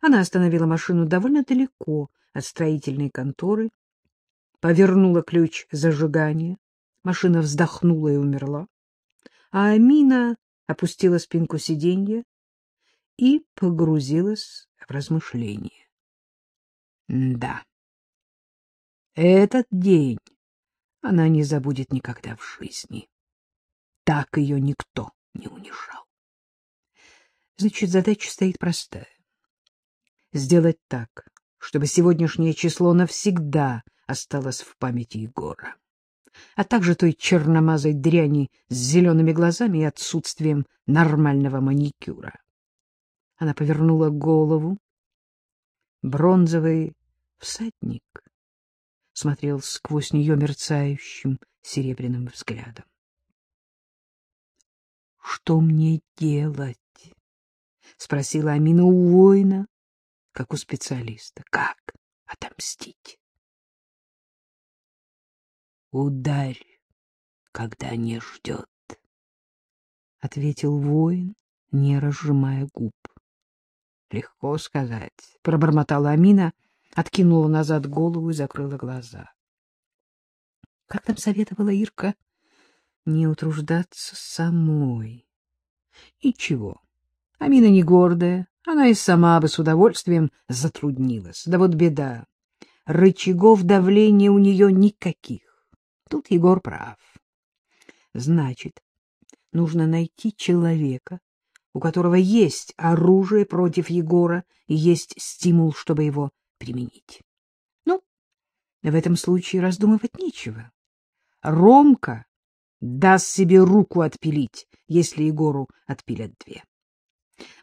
Она остановила машину довольно далеко от строительной конторы, повернула ключ зажигания, машина вздохнула и умерла, а Амина опустила спинку сиденья и погрузилась в размышления. Да, этот день она не забудет никогда в жизни. Так ее никто не унижал. Значит, задача стоит простая. Сделать так, чтобы сегодняшнее число навсегда осталось в памяти Егора, а также той черномазой дряни с зелеными глазами и отсутствием нормального маникюра. Она повернула голову. Бронзовый всадник смотрел сквозь нее мерцающим серебряным взглядом. — Что мне делать? — спросила Амина у воина, как у специалиста. — Как отомстить? — Ударь, когда не ждет, — ответил воин, не разжимая губ. — Легко сказать, — пробормотала Амина, откинула назад голову и закрыла глаза. Как там советовала Ирка? Не утруждаться самой. Ничего, Амина не гордая, она и сама бы с удовольствием затруднилась. Да вот беда, рычагов давления у нее никаких. Тут Егор прав. Значит, нужно найти человека, у которого есть оружие против Егора и есть стимул, чтобы его применить. Ну, в этом случае раздумывать нечего. Ромка даст себе руку отпилить, если Егору отпилят две.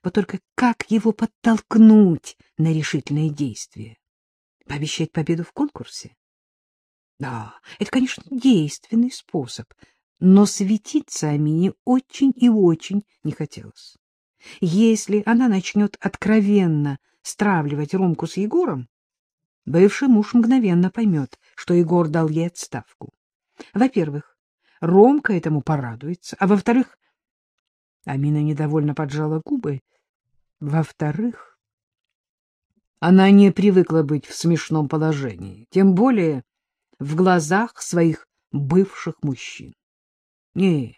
Вот только как его подтолкнуть на решительные действия? Пообещать победу в конкурсе? Да, это, конечно, действенный способ, но светиться Амине очень и очень не хотелось. Если она начнет откровенно стравливать Ромку с Егором, бывший муж мгновенно поймет, что Егор дал ей отставку. Во-первых, Ромка этому порадуется, а во-вторых, Амина недовольно поджала губы. Во-вторых, она не привыкла быть в смешном положении, тем более в глазах своих бывших мужчин. Нет,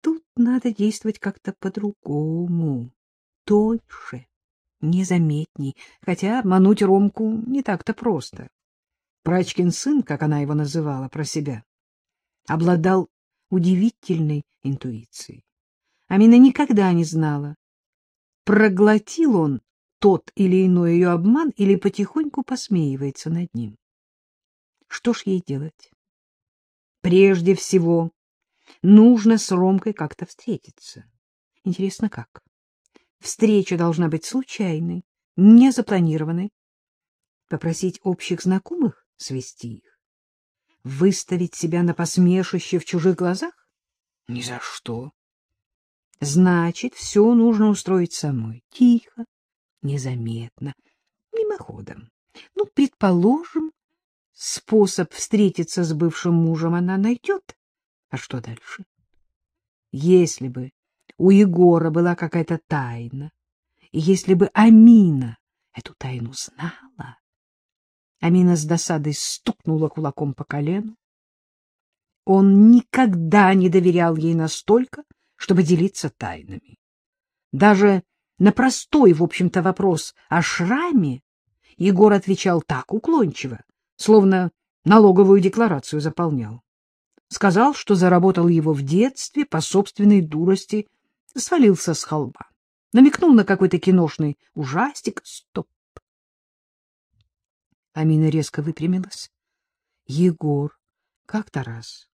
тут надо действовать как-то по-другому, тоньше, незаметней, хотя обмануть Ромку не так-то просто. Прачкин сын, как она его называла про себя, обладал удивительной интуицией. Амина никогда не знала, проглотил он тот или иной ее обман или потихоньку посмеивается над ним. Что ж ей делать? Прежде всего, нужно с Ромкой как-то встретиться. Интересно, как? Встреча должна быть случайной, незапланированной. Попросить общих знакомых свести их? Выставить себя на посмешище в чужих глазах? Ни за что. Значит, все нужно устроить самой. Тихо, незаметно, мимоходом. Ну, предположим, способ встретиться с бывшим мужем она найдет. А что дальше? Если бы у Егора была какая-то тайна, и если бы Амина эту тайну знала... Амина с досадой стукнула кулаком по колену. Он никогда не доверял ей настолько, чтобы делиться тайнами. Даже на простой, в общем-то, вопрос о шраме Егор отвечал так уклончиво, словно налоговую декларацию заполнял. Сказал, что заработал его в детстве по собственной дурости, свалился с холма. Намекнул на какой-то киношный ужастик. Стоп! Амина резко выпрямилась. Егор как-то раз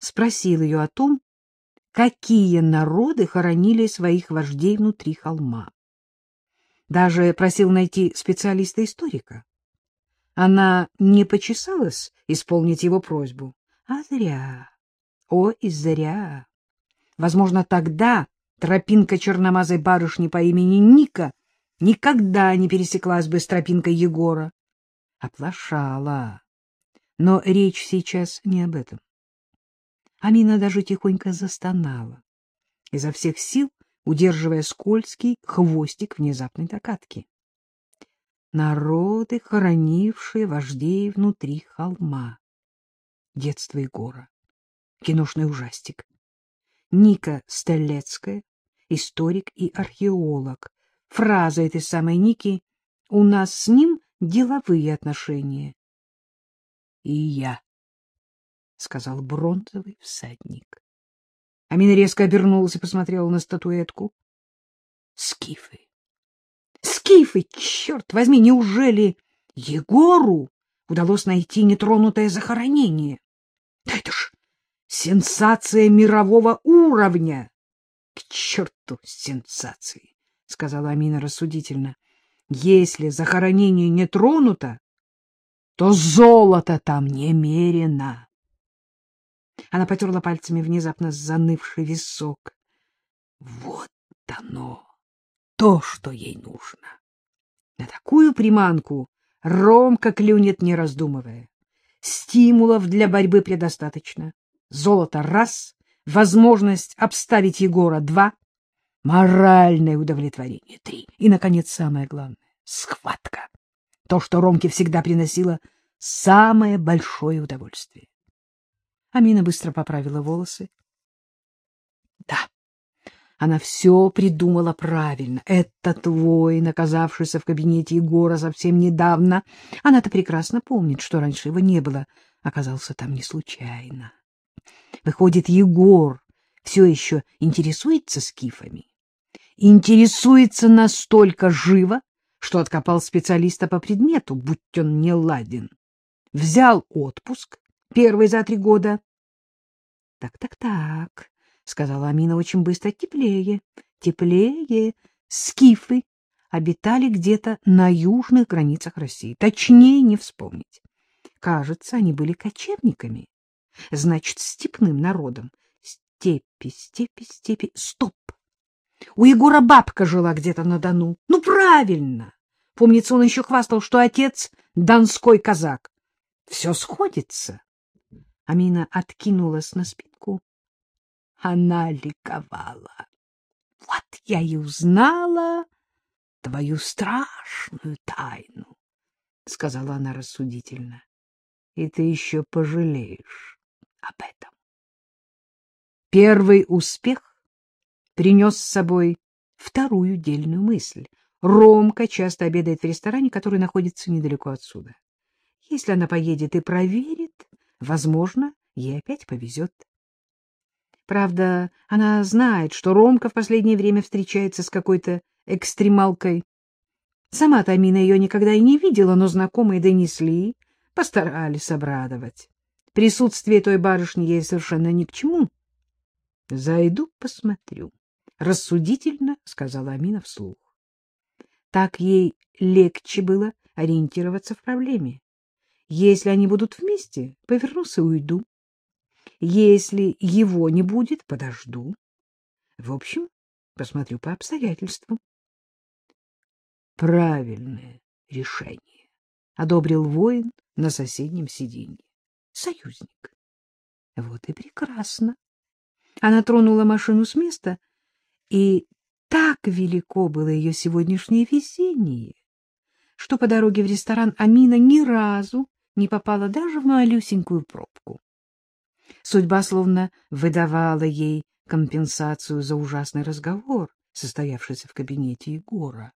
спросил ее о том, какие народы хоронили своих вождей внутри холма. Даже просил найти специалиста-историка. Она не почесалась исполнить его просьбу, а зря. О, и зря. Возможно, тогда тропинка черномазой барышни по имени Ника никогда не пересеклась бы с тропинкой Егора. Оплошала. Но речь сейчас не об этом. Амина даже тихонько застонала, изо всех сил удерживая скользкий хвостик внезапной докатки. народы, хоронившие вождей внутри холма. Детство Егора. Киношный ужастик. Ника Стелецкая, историк и археолог. Фраза этой самой Ники «У нас с ним деловые отношения». «И я», — сказал бронзовый всадник. Амина резко обернулась и посмотрела на статуэтку. Скифы. Скифы, черт возьми, неужели Егору удалось найти нетронутое захоронение? Да это ж сенсация мирового уровня! К черту сенсации, сказала Амина рассудительно. Если захоронение не тронуто, то золото там немерено. Она потерла пальцами внезапно занывший висок. Вот оно, то, что ей нужно. На такую приманку Ромка клюнет, не раздумывая. Стимулов для борьбы предостаточно. Золото — раз, возможность обставить Егора — два, моральное удовлетворение — три. И, наконец, самое главное — схватка. То, что Ромке всегда приносило самое большое удовольствие. Амина быстро поправила волосы. Да, она все придумала правильно. Этот воин, оказавшийся в кабинете Егора совсем недавно, она-то прекрасно помнит, что раньше его не было, оказался там не случайно. Выходит, Егор все еще интересуется скифами? Интересуется настолько живо, что откопал специалиста по предмету, будь он не ладен. Взял отпуск, первый за три года. Так, так, так, — сказала Амина очень быстро, — теплее, теплее. Скифы обитали где-то на южных границах России. Точнее не вспомнить. Кажется, они были кочевниками. Значит, степным народом. Степи, степи, степи. Стоп! У Егора бабка жила где-то на Дону. Ну, правильно! Помнится, он еще хвастал, что отец — донской казак. Все сходится. Амина откинулась на спинку. Она ликовала. Вот я и узнала твою страшную тайну, — сказала она рассудительно. И ты еще пожалеешь об этом. Первый успех принес с собой вторую дельную мысль. Ромка часто обедает в ресторане, который находится недалеко отсюда. Если она поедет и проверит, возможно, ей опять повезет. Правда, она знает, что Ромка в последнее время встречается с какой-то экстремалкой. Сама Тамина ее никогда и не видела, но знакомые донесли, постарались обрадовать. Присутствие той барышни ей совершенно ни к чему. — Зайду, посмотрю, — рассудительно сказала Амина вслух. Так ей легче было ориентироваться в проблеме. Если они будут вместе, повернусь и уйду. Если его не будет, подожду. В общем, посмотрю по обстоятельствам. Правильное решение, — одобрил воин на соседнем сиденье. Союзник. Вот и прекрасно. Она тронула машину с места, и так велико было ее сегодняшнее везение, что по дороге в ресторан Амина ни разу не попала даже в малюсенькую пробку. Судьба словно выдавала ей компенсацию за ужасный разговор, состоявшийся в кабинете Егора.